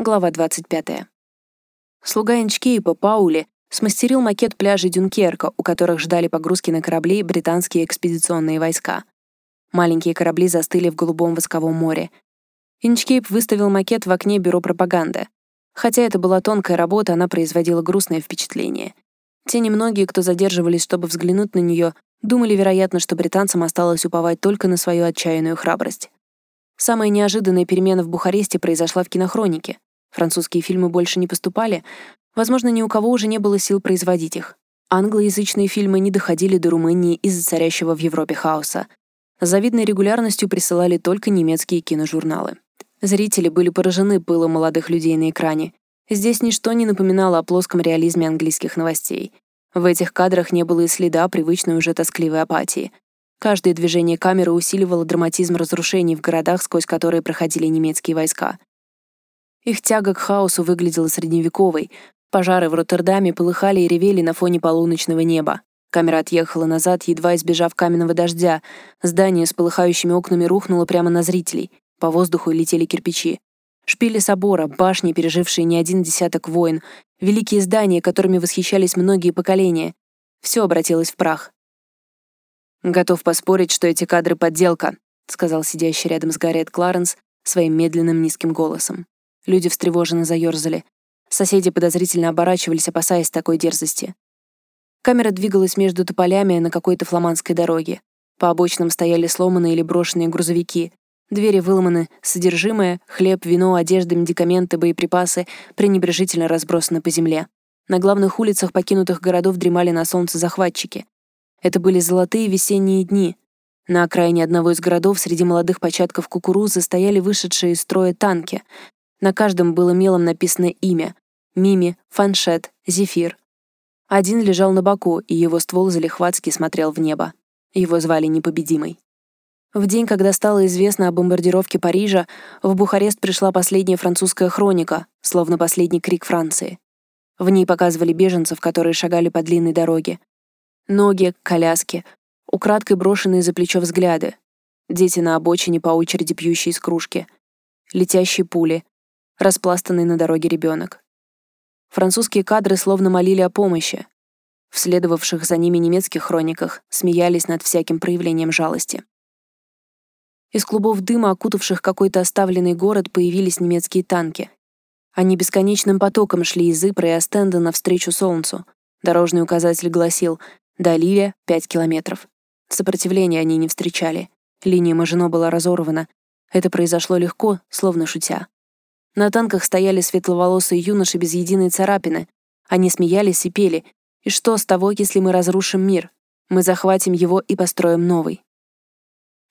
Глава 25. Слуга Инчкейпа Паули смастерил макет пляжей Дюнкерка, у которых ждали погрузки на корабли британские экспедиционные войска. Маленькие корабли застыли в голубом восковом море. Инчкейп выставил макет в окне бюро пропаганды. Хотя это была тонкая работа, она производила грустное впечатление. Те немногие, кто задерживались, чтобы взглянуть на нее, думали, вероятно, что британцам осталось уповать только на свою отчаянную храбрость. Самая неожиданная перемена в Бухаресте произошла в кинохронике. Французские фильмы больше не поступали, возможно, ни у кого уже не было сил производить их. Англоязычные фильмы не доходили до Румынии из-за царящего в Европе хаоса. Завидной регулярностью присылали только немецкие киножурналы. Зрители были поражены пылом молодых людей на экране. Здесь ничто не напоминало о плоском реализме английских новостей. В этих кадрах не было и следа привычной уже тоскливой апатии. Каждое движение камеры усиливало драматизм разрушений в городах, сквозь которые проходили немецкие войска. Их тяга к хаосу выглядела средневековой. Пожары в Роттердаме полыхали и ревели на фоне полуночного неба. Камера отъехала назад, едва избежав каменного дождя. Здание с полыхающими окнами рухнуло прямо на зрителей. По воздуху летели кирпичи. Шпили собора, башни, пережившие не один десяток войн, великие здания, которыми восхищались многие поколения. Все обратилось в прах. «Готов поспорить, что эти кадры — подделка», — сказал сидящий рядом с Гарриет Кларенс своим медленным низким голосом. Люди встревоженно заёрзали. Соседи подозрительно оборачивались, опасаясь такой дерзости. Камера двигалась между тополями на какой-то фламандской дороге. По обочинам стояли сломанные или брошенные грузовики. Двери выломаны, содержимое, хлеб, вино, одежда, медикаменты, боеприпасы пренебрежительно разбросаны по земле. На главных улицах покинутых городов дремали на солнце захватчики. Это были золотые весенние дни. На окраине одного из городов среди молодых початков кукурузы стояли вышедшие из строя танки, на каждом было мелом написано имя — Мими, Фаншет, Зефир. Один лежал на боку, и его ствол залихватски смотрел в небо. Его звали Непобедимый. В день, когда стало известно о бомбардировке Парижа, в Бухарест пришла последняя французская хроника, словно последний крик Франции. В ней показывали беженцев, которые шагали по длинной дороге. Ноги, коляски, украдкой брошенные за плечо взгляды, дети на обочине по очереди пьющие из кружки, летящие пули, распластанный на дороге ребенок. Французские кадры словно молили о помощи. В следовавших за ними немецких хрониках смеялись над всяким проявлением жалости. Из клубов дыма, окутавших какой-то оставленный город, появились немецкие танки. Они бесконечным потоком шли из Ипра и Астенда навстречу солнцу. Дорожный указатель гласил «До Ливия — 5 километров». Сопротивления они не встречали. Линия Мажино была разорвана. Это произошло легко, словно шутя. На танках стояли светловолосые юноши без единой царапины. Они смеялись и пели. «И что с того, если мы разрушим мир? Мы захватим его и построим новый».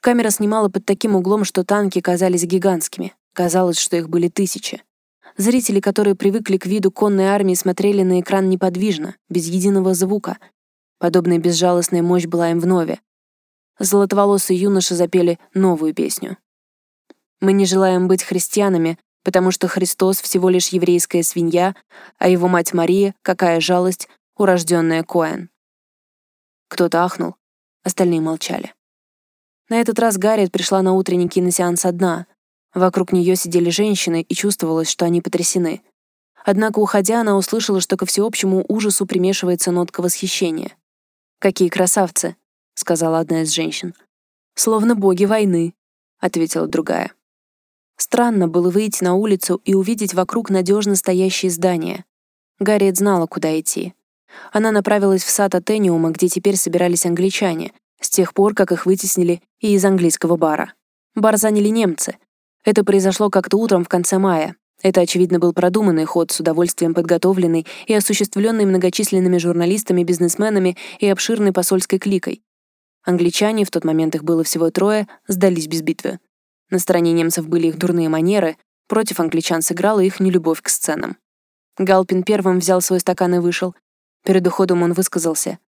Камера снимала под таким углом, что танки казались гигантскими. Казалось, что их были тысячи. Зрители, которые привыкли к виду конной армии, смотрели на экран неподвижно, без единого звука. Подобная безжалостная мощь была им вновь. Золотоволосые юноши запели новую песню. «Мы не желаем быть христианами, потому что Христос всего лишь еврейская свинья, а его мать Мария, какая жалость, урожденная Коэн. Кто-то ахнул, остальные молчали. На этот раз Гарриет пришла на утренний киносеанс одна. Вокруг нее сидели женщины, и чувствовалось, что они потрясены. Однако, уходя, она услышала, что ко всеобщему ужасу примешивается нотка восхищения. «Какие красавцы!» — сказала одна из женщин. «Словно боги войны», — ответила другая. Странно было выйти на улицу и увидеть вокруг надежно стоящие здания. Гарриет знала, куда идти. Она направилась в сад Атениума, где теперь собирались англичане, с тех пор, как их вытеснили и из английского бара. Бар заняли немцы. Это произошло как-то утром в конце мая. Это, очевидно, был продуманный ход, с удовольствием подготовленный и осуществленный многочисленными журналистами, бизнесменами и обширной посольской кликой. Англичане, в тот момент их было всего трое, сдались без битвы. На стороне немцев были их дурные манеры, против англичан сыграла их нелюбовь к сценам. Галпин первым взял свой стакан и вышел. Перед уходом он высказался.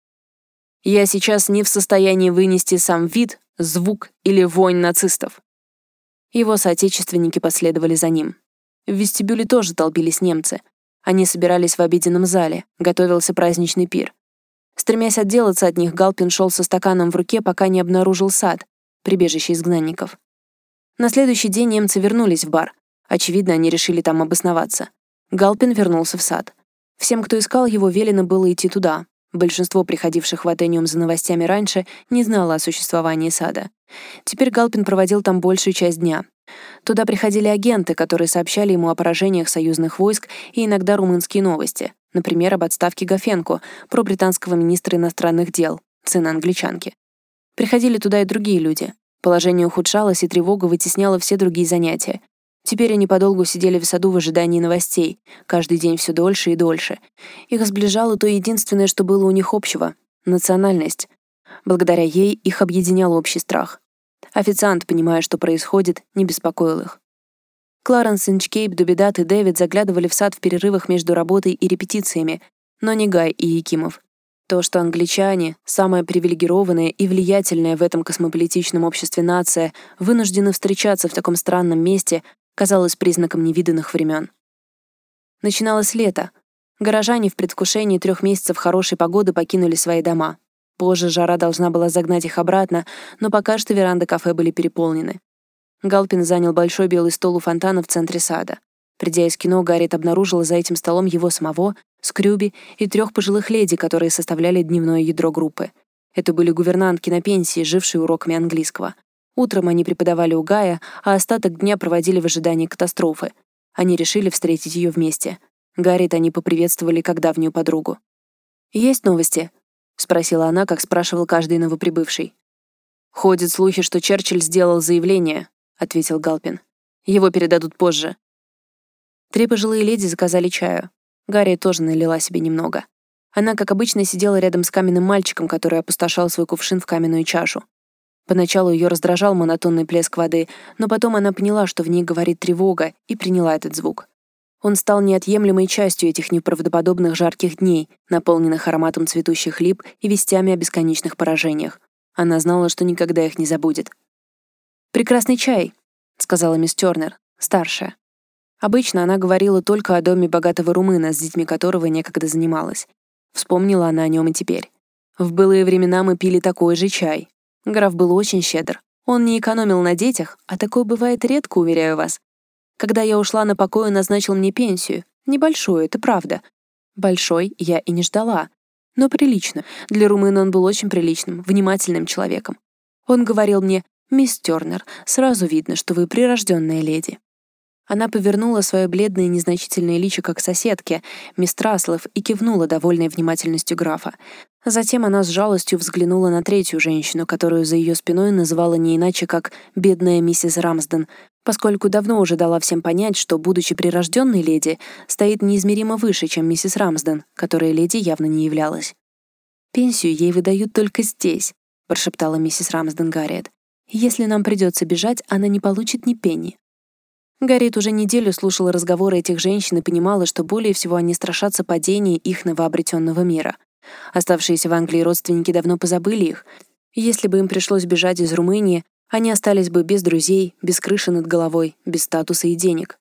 «Я сейчас не в состоянии вынести сам вид, звук или вонь нацистов». Его соотечественники последовали за ним. В вестибюле тоже толпились немцы. Они собирались в обеденном зале, готовился праздничный пир. Стремясь отделаться от них, Галпин шел со стаканом в руке, пока не обнаружил сад, прибежище изгнанников. На следующий день немцы вернулись в бар. Очевидно, они решили там обосноваться. Галпин вернулся в сад. Всем, кто искал его, велено было идти туда. Большинство приходивших в Атениум за новостями раньше не знало о существовании сада. Теперь Галпин проводил там большую часть дня. Туда приходили агенты, которые сообщали ему о поражениях союзных войск и иногда румынские новости, например, об отставке Гафенко, пробританского министра иностранных дел, сына англичанки. Приходили туда и другие люди. Положение ухудшалось, и тревога вытесняла все другие занятия. Теперь они подолгу сидели в саду в ожидании новостей, каждый день все дольше и дольше. Их сближало то единственное, что было у них общего — национальность. Благодаря ей их объединял общий страх. Официант, понимая, что происходит, не беспокоил их. Кларенс, Инчкейп, Дубидат и Дэвид заглядывали в сад в перерывах между работой и репетициями, но не Гай и Якимов. То, что англичане, самая привилегированная и влиятельная в этом космополитичном обществе нация, вынуждены встречаться в таком странном месте, казалось признаком невиданных времен. Начиналось лето. Горожане в предвкушении трех месяцев хорошей погоды покинули свои дома. Позже жара должна была загнать их обратно, но пока что веранды кафе были переполнены. Галпин занял большой белый стол у фонтана в центре сада. Придя из кино, Гарриет обнаружила за этим столом его самого, Скрюби и трех пожилых леди, которые составляли дневное ядро группы. Это были гувернантки на пенсии, жившие уроками английского. Утром они преподавали у Гая, а остаток дня проводили в ожидании катастрофы. Они решили встретить ее вместе. Гарриет они поприветствовали как давнюю подругу. «Есть новости?» — спросила она, как спрашивал каждый новоприбывший. «Ходят слухи, что Черчилль сделал заявление», — ответил Галпин. «Его передадут позже». Три пожилые леди заказали чаю. Гарри тоже налила себе немного. Она, как обычно, сидела рядом с каменным мальчиком, который опустошал свой кувшин в каменную чашу. Поначалу ее раздражал монотонный плеск воды, но потом она поняла, что в ней говорит тревога, и приняла этот звук. Он стал неотъемлемой частью этих неправдоподобных жарких дней, наполненных ароматом цветущих лип и вестями о бесконечных поражениях. Она знала, что никогда их не забудет. «Прекрасный чай», — сказала мисс Тёрнер, старшая. Обычно она говорила только о доме богатого румына, с детьми которого некогда занималась. Вспомнила она о нем и теперь. В былые времена мы пили такой же чай, Граф был очень щедр. Он не экономил на детях, а такое бывает редко, уверяю вас. Когда я ушла на покой, он назначил мне пенсию. Небольшую, это правда. Большой я и не ждала. Но прилично. Для румына он был очень приличным, внимательным человеком. Он говорил мне, «Мисс Тёрнер, сразу видно, что вы прирожденная леди». Она повернула свое бледное и незначительное личико к соседке, мисс Траслов, и кивнула, довольной внимательностью графа. Затем она с жалостью взглянула на третью женщину, которую за ее спиной называла не иначе, как «бедная миссис Рамсден», поскольку давно уже дала всем понять, что, будучи прирожденной леди, стоит неизмеримо выше, чем миссис Рамсден, которая леди явно не являлась. «Пенсию ей выдают только здесь», — прошептала миссис Рамсден Гарриет. «Если нам придется бежать, она не получит ни пенни». Гарриет уже неделю слушала разговоры этих женщин и понимала, что более всего они страшатся падения их новообретенного мира. Оставшиеся в Англии родственники давно позабыли их. Если бы им пришлось бежать из Румынии, они остались бы без друзей, без крыши над головой, без статуса и денег.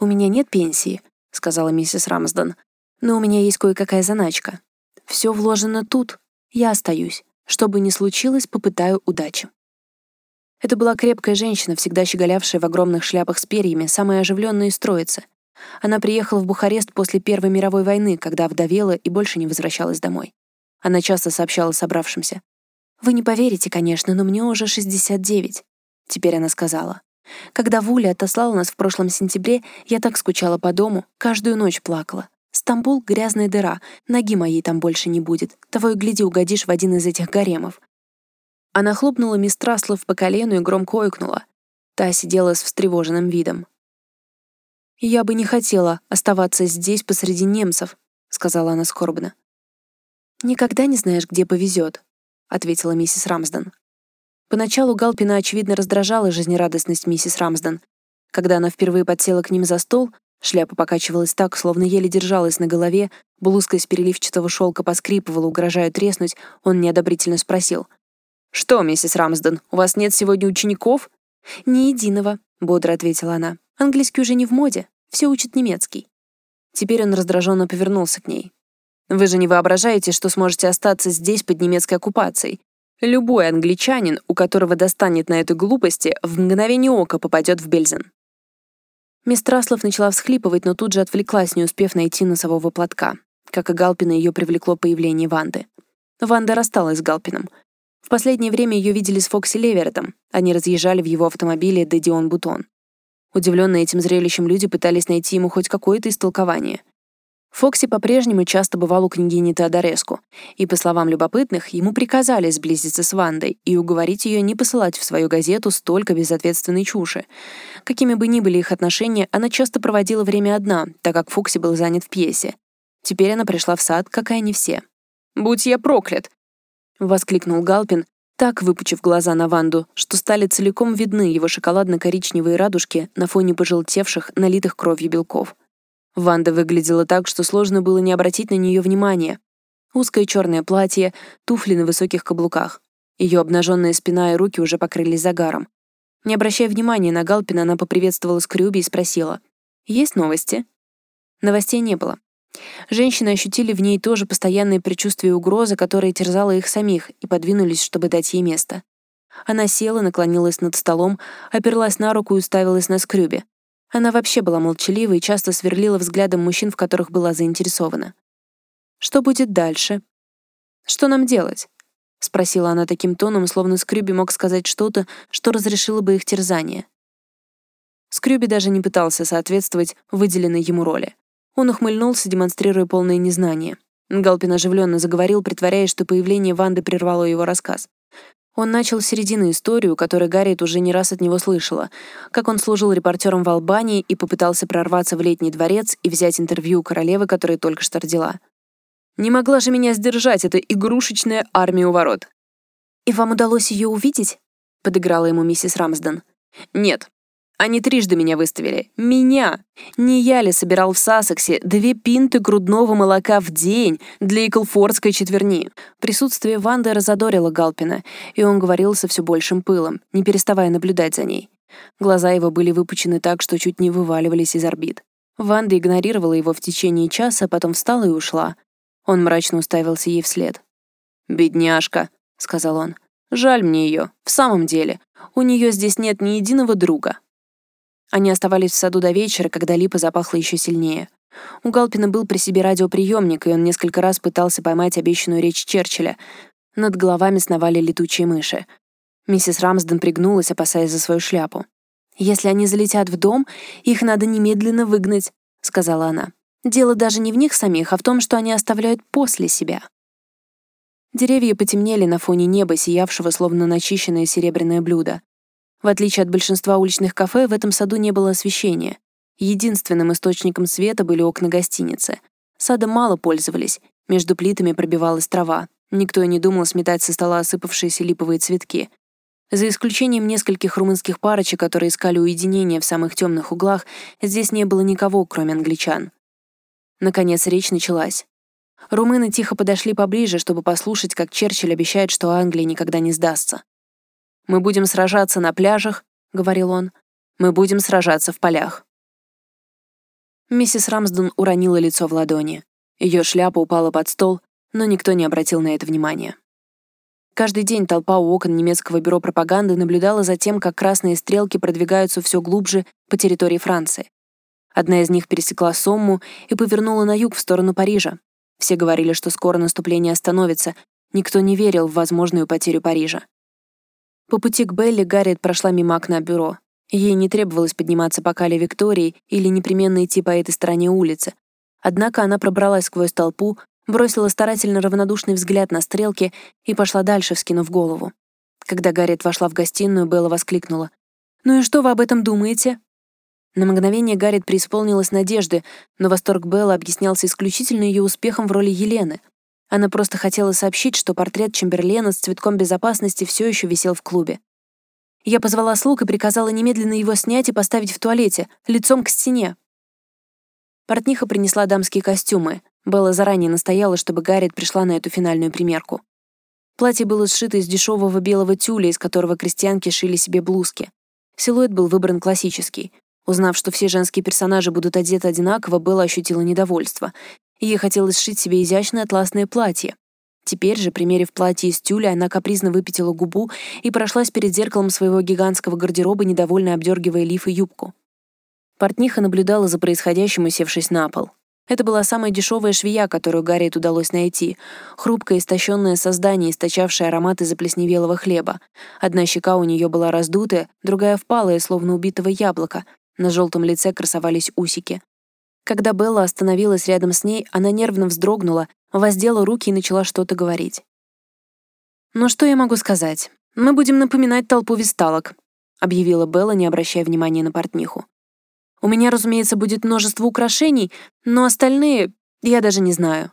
«У меня нет пенсии», — сказала миссис Рамсден, «но у меня есть кое-какая заначка. Все вложено тут. Я остаюсь. Что бы ни случилось, попытаю удачи». Это была крепкая женщина, всегда щеголявшая в огромных шляпах с перьями, самая оживленная из троицы. Она приехала в Бухарест после Первой мировой войны, когда вдовела и больше не возвращалась домой. Она часто сообщала собравшимся. «Вы не поверите, конечно, но мне уже 69». Теперь она сказала. «Когда Вуля отослала нас в прошлом сентябре, я так скучала по дому, каждую ночь плакала. Стамбул — грязная дыра, ноги моей там больше не будет. Того и гляди, угодишь в один из этих гаремов. Она хлопнула мисс Траслов по колену и громко ойкнула. Та сидела с встревоженным видом. «Я бы не хотела оставаться здесь посреди немцев», — сказала она скорбно. «Никогда не знаешь, где повезет», — ответила миссис Рамсден. Поначалу Галпина, очевидно, раздражала жизнерадостность миссис Рамсден. Когда она впервые подсела к ним за стол, шляпа покачивалась так, словно еле держалась на голове, блузка из переливчатого шелка поскрипывала, угрожая треснуть, он неодобрительно спросил — «Что, миссис Рамсден, у вас нет сегодня учеников?» «Ни единого», — бодро ответила она. «Английский уже не в моде, все учат немецкий». Теперь он раздраженно повернулся к ней. «Вы же не воображаете, что сможете остаться здесь под немецкой оккупацией. Любой англичанин, у которого достанет на этой глупости, в мгновение ока попадет в Бельзен». Мисс Траслов начала всхлипывать, но тут же отвлеклась, не успев найти носового платка. Как и Галпина, ее привлекло появление Ванды. Ванда рассталась с Галпином. В последнее время ее видели с Фокси Леверетом. Они разъезжали в его автомобиле Дедион Бутон. Удивленные этим зрелищем люди пытались найти ему хоть какое-то истолкование. Фокси по-прежнему часто бывал у княгини Теодореску, и, по словам любопытных, ему приказали сблизиться с Вандой и уговорить ее не посылать в свою газету столько безответственной чуши. Какими бы ни были их отношения, она часто проводила время одна, так как Фокси был занят в пьесе. Теперь она пришла в сад, как и они все. «Будь я проклят!» — воскликнул Галпин, так выпучив глаза на Ванду, что стали целиком видны его шоколадно-коричневые радужки на фоне пожелтевших, налитых кровью белков. Ванда выглядела так, что сложно было не обратить на нее внимания. Узкое черное платье, туфли на высоких каблуках. Ее обнаженная спина и руки уже покрылись загаром. Не обращая внимания на Галпина, она поприветствовала Скрюби и спросила. «Есть новости?» Новостей не было. Женщины ощутили в ней тоже постоянное предчувствие угрозы, которое терзало их самих, и подвинулись, чтобы дать ей место. Она села, наклонилась над столом, оперлась на руку и уставилась на скрюбе. Она вообще была молчалива и часто сверлила взглядом мужчин, в которых была заинтересована. «Что будет дальше? Что нам делать?» — спросила она таким тоном, словно Скрюби мог сказать что-то, что разрешило бы их терзание. Скрюби даже не пытался соответствовать выделенной ему роли. Он ухмыльнулся, демонстрируя полное незнание. Галпин оживленно заговорил, притворяясь, что появление Ванды прервало его рассказ. Он начал с середины историю, которую Гарриет уже не раз от него слышала, как он служил репортером в Албании и попытался прорваться в летний дворец и взять интервью у королевы, которая только что родила. «Не могла же меня сдержать эта игрушечная армия у ворот!» «И вам удалось ее увидеть?» — подыграла ему миссис Рамсден. «Нет, они трижды меня выставили. Меня! Не я ли собирал в Сассексе две пинты грудного молока в день для Иклфордской четверни? Присутствие Ванды разодорило Галпина, и он говорил со все большим пылом, не переставая наблюдать за ней. Глаза его были выпучены так, что чуть не вываливались из орбит. Ванда игнорировала его в течение часа, потом встала и ушла. Он мрачно уставился ей вслед. «Бедняжка», — сказал он. «Жаль мне ее. В самом деле, у нее здесь нет ни единого друга». Они оставались в саду до вечера, когда липа запахла еще сильнее. У Галпина был при себе радиоприемник, и он несколько раз пытался поймать обещанную речь Черчилля. Над головами сновали летучие мыши. Миссис Рамсден пригнулась, опасаясь за свою шляпу. «Если они залетят в дом, их надо немедленно выгнать», — сказала она. «Дело даже не в них самих, а в том, что они оставляют после себя». Деревья потемнели на фоне неба, сиявшего словно начищенное серебряное блюдо. В отличие от большинства уличных кафе, в этом саду не было освещения. Единственным источником света были окна гостиницы. Садом мало пользовались, между плитами пробивалась трава. Никто и не думал сметать со стола осыпавшиеся липовые цветки. За исключением нескольких румынских парочек, которые искали уединение в самых темных углах, здесь не было никого, кроме англичан. Наконец речь началась. Румыны тихо подошли поближе, чтобы послушать, как Черчилль обещает, что Англия никогда не сдастся. Мы будем сражаться на пляжах, — говорил он. Мы будем сражаться в полях. Миссис Рамсден уронила лицо в ладони. Ее шляпа упала под стол, но никто не обратил на это внимания. Каждый день толпа у окон немецкого бюро пропаганды наблюдала за тем, как красные стрелки продвигаются все глубже по территории Франции. Одна из них пересекла Сомму и повернула на юг в сторону Парижа. Все говорили, что скоро наступление остановится. Никто не верил в возможную потерю Парижа. По пути к Белли Гарриет прошла мимо окна бюро. Ей не требовалось подниматься по Кале Виктории или непременно идти по этой стороне улицы. Однако она пробралась сквозь толпу, бросила старательно равнодушный взгляд на стрелки и пошла дальше, вскинув голову. Когда Гарриет вошла в гостиную, Белла воскликнула. «Ну и что вы об этом думаете?» На мгновение Гарриет преисполнилась надежды, но восторг Белла объяснялся исключительно ее успехом в роли Елены — она просто хотела сообщить, что портрет Чемберлена с цветком безопасности все еще висел в клубе. Я позвала слуг и приказала немедленно его снять и поставить в туалете, лицом к стене. Портниха принесла дамские костюмы. Белла заранее настояла, чтобы Гарриет пришла на эту финальную примерку. Платье было сшито из дешевого белого тюля, из которого крестьянки шили себе блузки. Силуэт был выбран классический. Узнав, что все женские персонажи будут одеты одинаково, Белла ощутила недовольство. Ей хотелось сшить себе изящное атласное платье. Теперь же, примерив платье из тюля, она капризно выпятила губу и прошлась перед зеркалом своего гигантского гардероба, недовольно обдергивая лиф и юбку. Портниха наблюдала за происходящим, усевшись на пол. Это была самая дешевая швея, которую Гарриет удалось найти. Хрупкое, истощенное создание, источавшее ароматы заплесневелого хлеба. Одна щека у нее была раздутая, другая впалая, словно убитого яблока. На желтом лице красовались усики. Когда Белла остановилась рядом с ней, она нервно вздрогнула, воздела руки и начала что-то говорить. «Ну что я могу сказать? Мы будем напоминать толпу висталок», объявила Белла, не обращая внимания на портниху. «У меня, разумеется, будет множество украшений, но остальные я даже не знаю».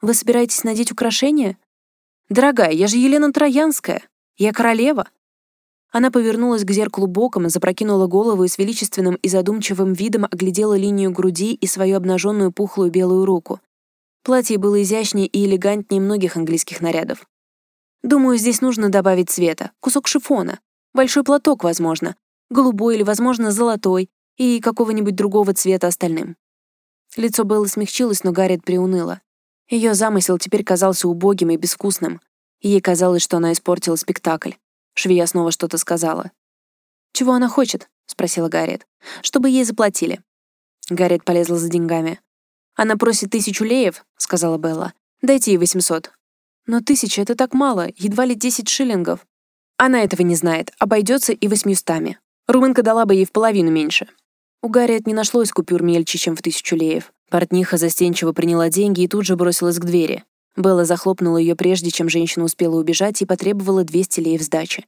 «Вы собираетесь надеть украшения?» «Дорогая, я же Елена Троянская. Я королева». Она повернулась к зеркалу боком, запрокинула голову и с величественным и задумчивым видом оглядела линию груди и свою обнаженную пухлую белую руку. Платье было изящнее и элегантнее многих английских нарядов. Думаю, здесь нужно добавить цвета, кусок шифона, большой платок, возможно, голубой или, возможно, золотой, и какого-нибудь другого цвета остальным. Лицо Беллы смягчилось, но Гарриет приуныла. Ее замысел теперь казался убогим и безвкусным. Ей казалось, что она испортила спектакль. Швея снова что-то сказала. «Чего она хочет?» — спросила Гарриет. «Чтобы ей заплатили». Гарриет полезла за деньгами. «Она просит тысячу леев», — сказала Белла. «Дайте ей восемьсот». «Но тысяча — это так мало, едва ли десять шиллингов». Она этого не знает, обойдется и восьмистами. Румынка дала бы ей в половину меньше. У Гарриет не нашлось купюр мельче, чем в тысячу леев. Портниха застенчиво приняла деньги и тут же бросилась к двери. Белла захлопнула ее прежде, чем женщина успела убежать, и потребовала 200 леев сдачи.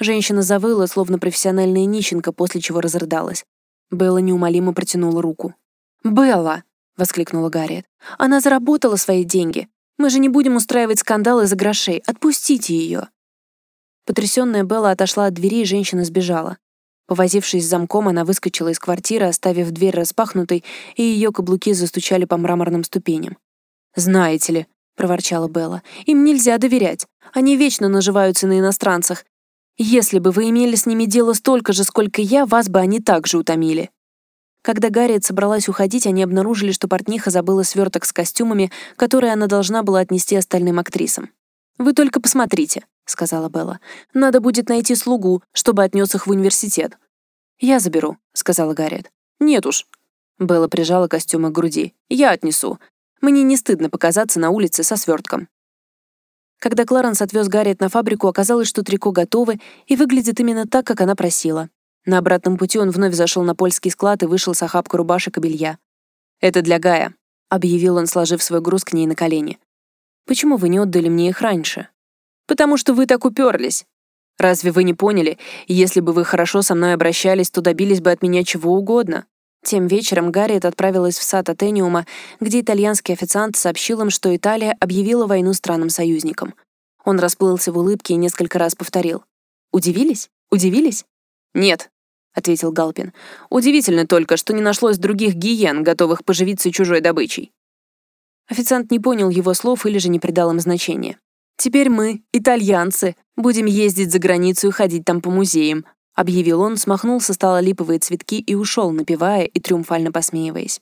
Женщина завыла, словно профессиональная нищенка, после чего разрыдалась. Белла неумолимо протянула руку. «Белла!» — воскликнула Гарриет. «Она заработала свои деньги. Мы же не будем устраивать скандалы за грошей. Отпустите ее!» Потрясённая Белла отошла от двери, и женщина сбежала. Повозившись с замком, она выскочила из квартиры, оставив дверь распахнутой, и ее каблуки застучали по мраморным ступеням. «Знаете ли», — проворчала Белла. «Им нельзя доверять. Они вечно наживаются на иностранцах. Если бы вы имели с ними дело столько же, сколько я, вас бы они также утомили». Когда Гарриет собралась уходить, они обнаружили, что портниха забыла сверток с костюмами, которые она должна была отнести остальным актрисам. «Вы только посмотрите», — сказала Белла. «Надо будет найти слугу, чтобы отнес их в университет». «Я заберу», — сказала Гарриет. «Нет уж». Белла прижала костюмы к груди. «Я отнесу. Мне не стыдно показаться на улице со свертком. Когда Кларенс отвез Гарриет на фабрику, оказалось, что трико готовы и выглядит именно так, как она просила. На обратном пути он вновь зашел на польский склад и вышел с охапкой рубашек и белья. «Это для Гая», — объявил он, сложив свой груз к ней на колени. «Почему вы не отдали мне их раньше?» «Потому что вы так уперлись. Разве вы не поняли? Если бы вы хорошо со мной обращались, то добились бы от меня чего угодно. Тем вечером Гарриет отправилась в сад Атениума, где итальянский официант сообщил им, что Италия объявила войну странам-союзникам. Он расплылся в улыбке и несколько раз повторил. «Удивились? Удивились?» «Нет», — ответил Галпин. «Удивительно только, что не нашлось других гиен, готовых поживиться чужой добычей». Официант не понял его слов или же не придал им значения. «Теперь мы, итальянцы, будем ездить за границу и ходить там по музеям, объявил он, смахнул со стола липовые цветки и ушел, напевая и триумфально посмеиваясь.